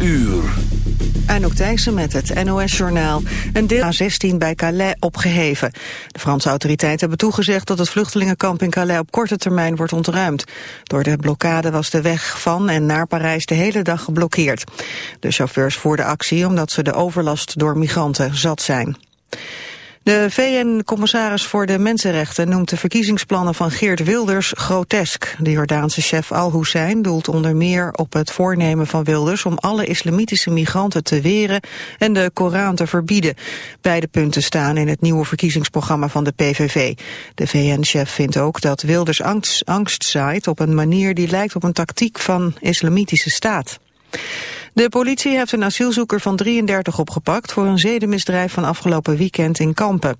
uur. Anouk Thijssen met het NOS-journaal. Een deel A16 bij Calais opgeheven. De Franse autoriteiten hebben toegezegd dat het vluchtelingenkamp in Calais op korte termijn wordt ontruimd. Door de blokkade was de weg van en naar Parijs de hele dag geblokkeerd. De chauffeurs voerden actie omdat ze de overlast door migranten zat zijn. De VN-commissaris voor de Mensenrechten noemt de verkiezingsplannen van Geert Wilders grotesk. De Jordaanse chef Al-Hussein doelt onder meer op het voornemen van Wilders om alle islamitische migranten te weren en de Koran te verbieden. Beide punten staan in het nieuwe verkiezingsprogramma van de PVV. De VN-chef vindt ook dat Wilders angst, zaait op een manier die lijkt op een tactiek van islamitische staat. De politie heeft een asielzoeker van 33 opgepakt voor een zedenmisdrijf van afgelopen weekend in Kampen.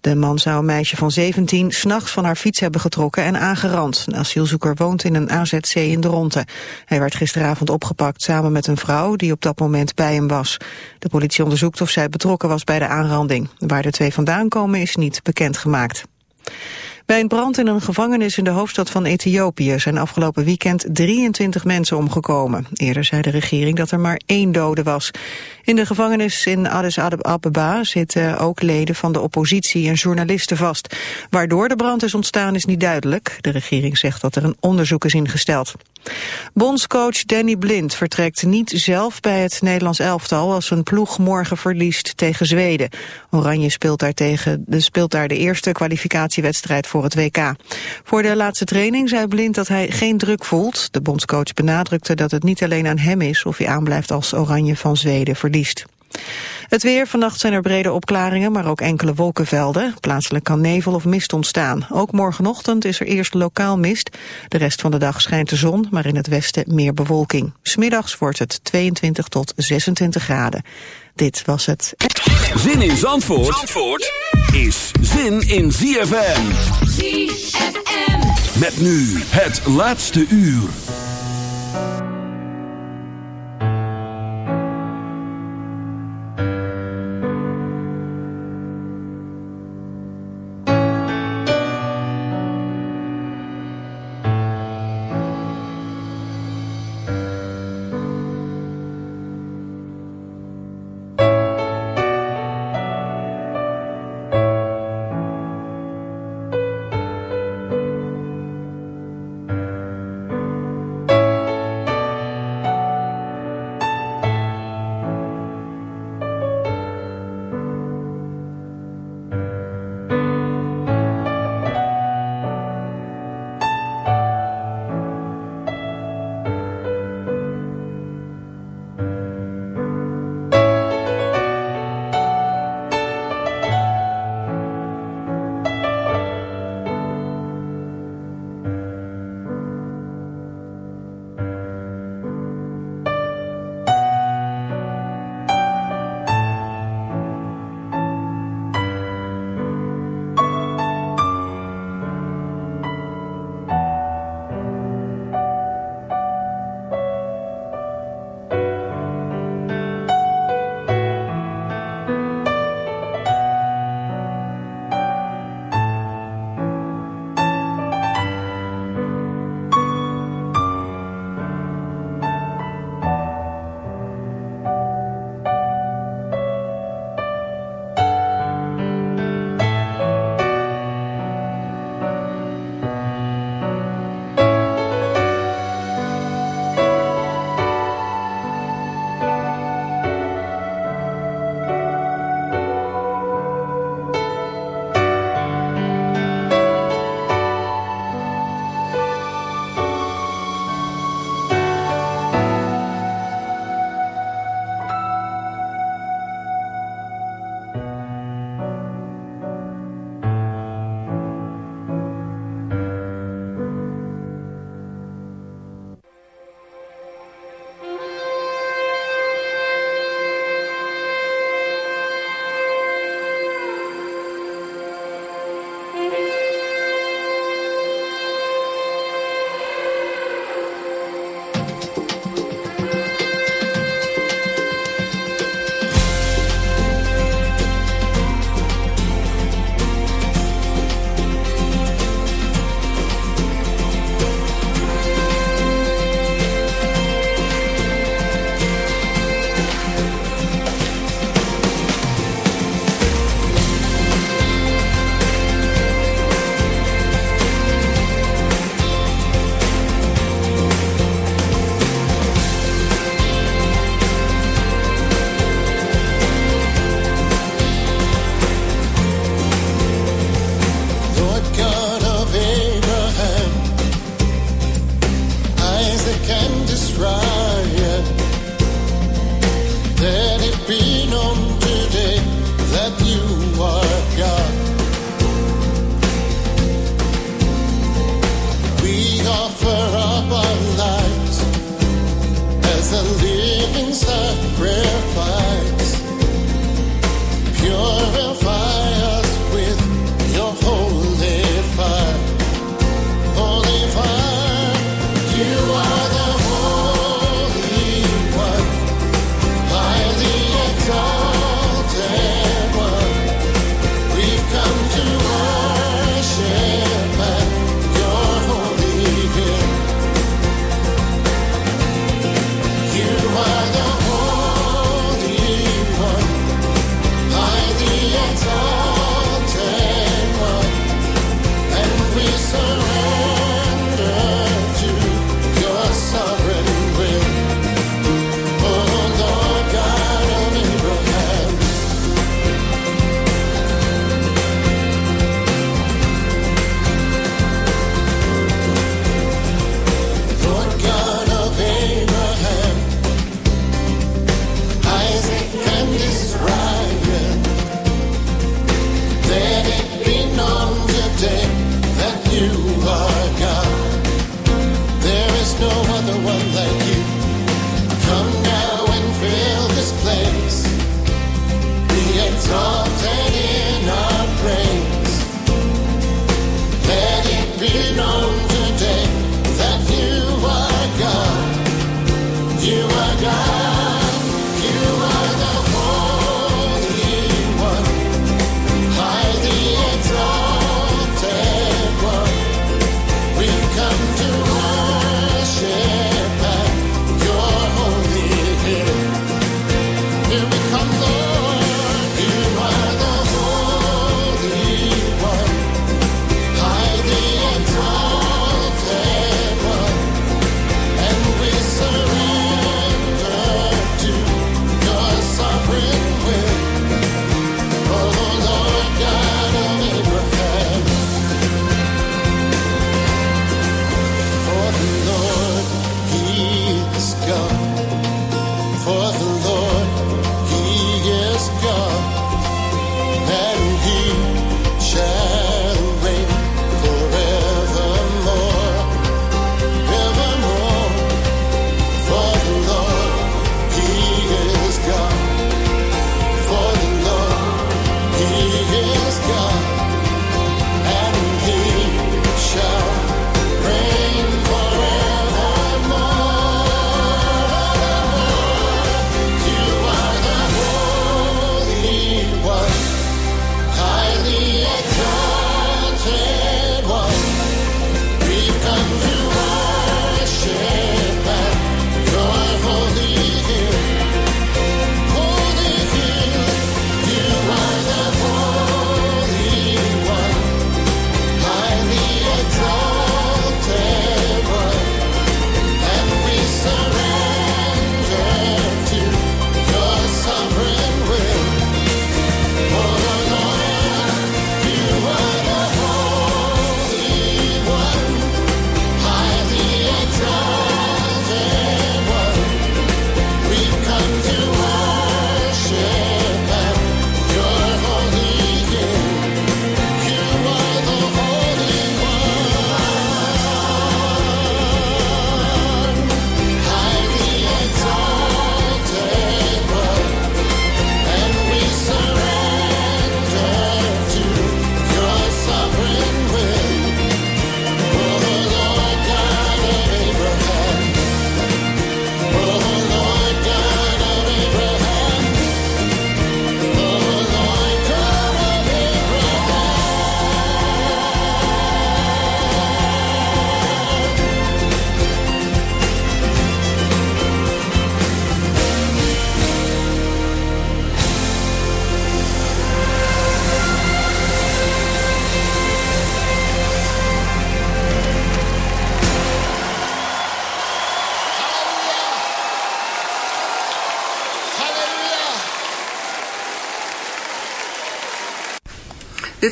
De man zou een meisje van 17 s'nachts van haar fiets hebben getrokken en aangerand. Een asielzoeker woont in een AZC in de Ronte. Hij werd gisteravond opgepakt samen met een vrouw die op dat moment bij hem was. De politie onderzoekt of zij betrokken was bij de aanranding. Waar de twee vandaan komen is niet bekendgemaakt. Bij een brand in een gevangenis in de hoofdstad van Ethiopië zijn afgelopen weekend 23 mensen omgekomen. Eerder zei de regering dat er maar één dode was. In de gevangenis in Addis Ababa zitten ook leden van de oppositie en journalisten vast. Waardoor de brand is ontstaan is niet duidelijk. De regering zegt dat er een onderzoek is ingesteld. Bondscoach Danny Blind vertrekt niet zelf bij het Nederlands elftal als een ploeg morgen verliest tegen Zweden. Oranje speelt daar, tegen, de, speelt daar de eerste kwalificatiewedstrijd voor het WK. Voor de laatste training zei Blind dat hij geen druk voelt. De bondscoach benadrukte dat het niet alleen aan hem is of hij aanblijft als Oranje van Zweden verliest. Het weer, vannacht zijn er brede opklaringen, maar ook enkele wolkenvelden. Plaatselijk kan nevel of mist ontstaan. Ook morgenochtend is er eerst lokaal mist. De rest van de dag schijnt de zon, maar in het westen meer bewolking. Smiddags wordt het 22 tot 26 graden. Dit was het. Zin in Zandvoort, Zandvoort is zin in ZFM. ZFM. Met nu het laatste uur.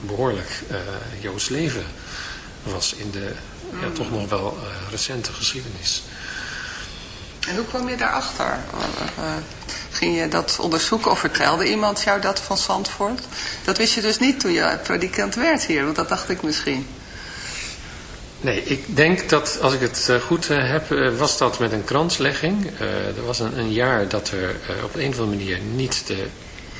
behoorlijk uh, Joods leven was in de ja, toch nog wel uh, recente geschiedenis. En hoe kwam je daarachter? Uh, ging je dat onderzoeken of vertelde iemand jou dat van Zandvoort? Dat wist je dus niet toen je predikant werd hier, want dat dacht ik misschien. Nee, ik denk dat, als ik het goed heb, was dat met een kranslegging. er was een, een, jaar dat er op een of andere manier niet de,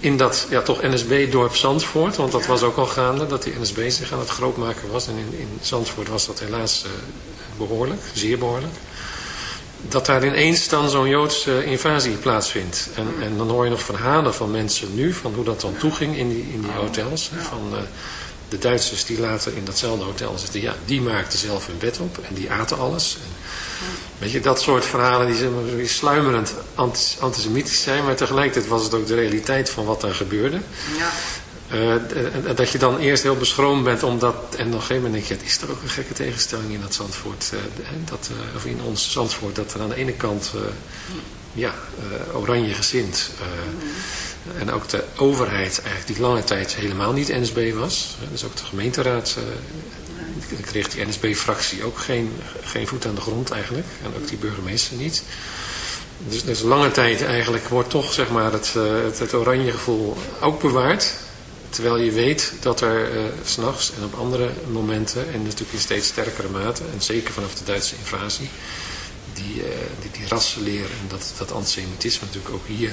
in dat ja, toch NSB-dorp Zandvoort, want dat was ook al gaande, dat die NSB zich aan het grootmaken was. En in, in Zandvoort was dat helaas uh, behoorlijk, zeer behoorlijk. Dat daar ineens dan zo'n Joodse invasie plaatsvindt. En, en dan hoor je nog verhalen van mensen nu, van hoe dat dan toeging in die, in die hotels. Van uh, de Duitsers die later in datzelfde hotel zitten, ja, die maakten zelf hun bed op en die aten alles. En, Weet je, dat soort verhalen die, zeg maar, die sluimerend antisemitisch zijn, maar tegelijkertijd was het ook de realiteit van wat daar gebeurde. Ja. Uh, dat je dan eerst heel beschroomd bent omdat, en op een gegeven moment denk je, het is toch ook een gekke tegenstelling in dat Zandvoort, uh, dat, uh, of in ons Zandvoort, dat er aan de ene kant, ja, oranje gezind, mm. En ook de overheid eigenlijk die lange tijd helemaal niet NSB was, dus ook de gemeenteraad dan kreeg die NSB-fractie ook geen, geen voet aan de grond eigenlijk. En ook die burgemeester niet. Dus, dus lange tijd eigenlijk wordt toch zeg maar, het, uh, het, het, oranje gevoel ook bewaard. Terwijl je weet dat er uh, s'nachts en op andere momenten, en natuurlijk in steeds sterkere mate, en zeker vanaf de Duitse invasie, die, uh, die, die rassenleer en dat, dat antisemitisme natuurlijk ook hier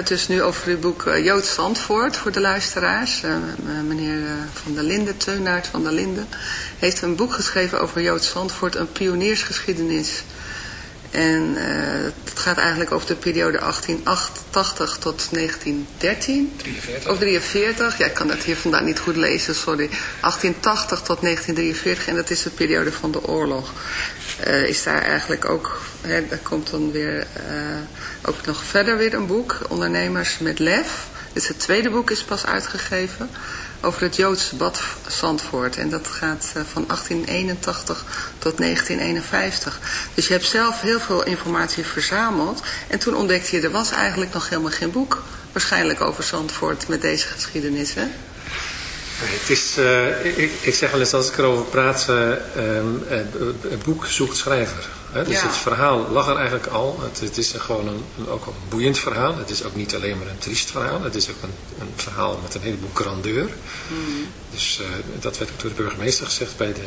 Het dus nu over het boek uh, Joods Zandvoort voor de luisteraars. Uh, meneer uh, Van der Linden, Teunaert van der Linden, heeft een boek geschreven over Joods Zandvoort, een pioniersgeschiedenis. En het gaat eigenlijk over de periode 1888 tot 1913. 43. Of 43, ja ik kan dat hier vandaan niet goed lezen, sorry. 1880 tot 1943 en dat is de periode van de oorlog. Is daar eigenlijk ook, hè, daar komt dan weer ook nog verder weer een boek, Ondernemers met Lef. Dus het tweede boek is pas uitgegeven over het Joodse bad Zandvoort. En dat gaat eh, van 1881 tot 1951. Dus je hebt zelf heel veel informatie verzameld. En toen ontdekte je, er was eigenlijk nog helemaal geen boek. Waarschijnlijk over Zandvoort met deze geschiedenis, hè? Het is, uh, ik, ik, zeg wel eens als ik erover praat, uh, uh, het boek zoekt schrijver. Hè? Dus het verhaal lag er eigenlijk al. Het, het is gewoon een, een, ook een boeiend verhaal. Het is ook niet alleen maar een triest verhaal. Het is ook een, een verhaal met een heleboel grandeur. Mm. Dus dat werd ook door de burgemeester gezegd bij de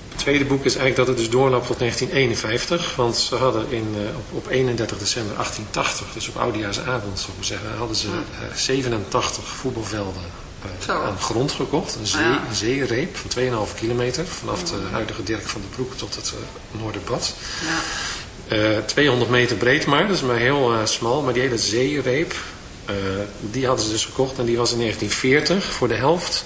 tweede boek is eigenlijk dat het dus doorloopt tot 1951. Want ze hadden in, op, op 31 december 1880, dus op oudejaarsavond zou ik zeggen, hadden ze 87 voetbalvelden uh, aan grond gekocht. Een, zee, een zeereep van 2,5 kilometer vanaf de huidige Dirk van de Broek tot het Noorderbad. Ja. Uh, 200 meter breed maar, dus maar heel smal. Maar die hele zeereep, die hadden ze dus gekocht en die was in 1940 voor de helft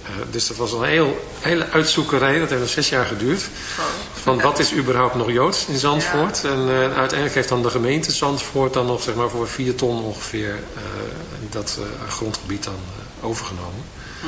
Uh, dus dat was een heel, hele uitzoekerij, dat heeft nog zes jaar geduurd. Van wat is überhaupt nog Joods in Zandvoort? Ja. En uh, uiteindelijk heeft dan de gemeente Zandvoort dan nog zeg maar, voor vier ton ongeveer uh, dat grondgebied dan overgenomen. Hm.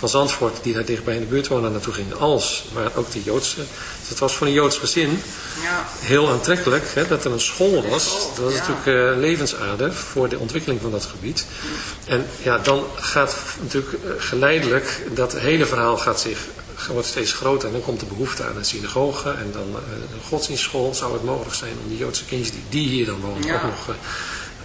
van Zandvoort die daar dichtbij in de buurt wonen naartoe gingen, als maar ook de Joodse. Dus het was voor een Joods gezin ja. heel aantrekkelijk hè, dat er een school was. Dat was ja. natuurlijk uh, levensader voor de ontwikkeling van dat gebied. En ja, dan gaat natuurlijk geleidelijk dat hele verhaal gaat zich wordt steeds groter en dan komt de behoefte aan een synagoge en dan uh, een godsdienstschool. Zou het mogelijk zijn om die Joodse kindjes die, die hier dan wonen ja. ook nog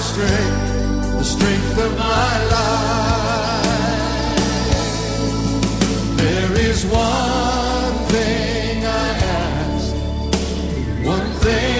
The strength, the strength of my life. There is one thing I ask, one thing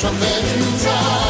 Tremendous.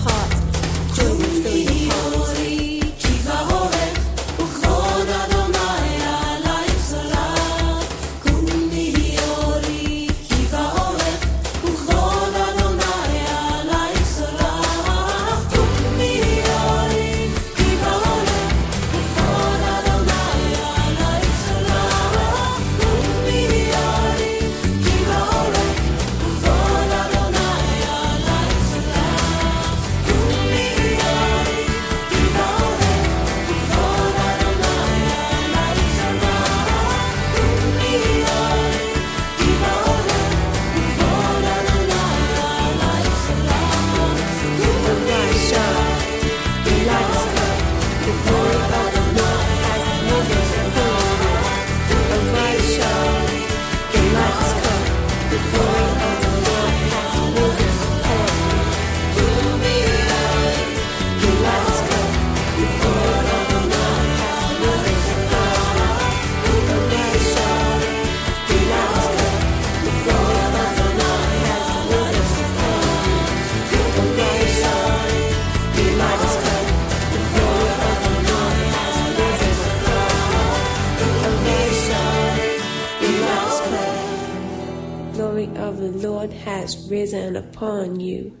Of the Lord has risen upon you.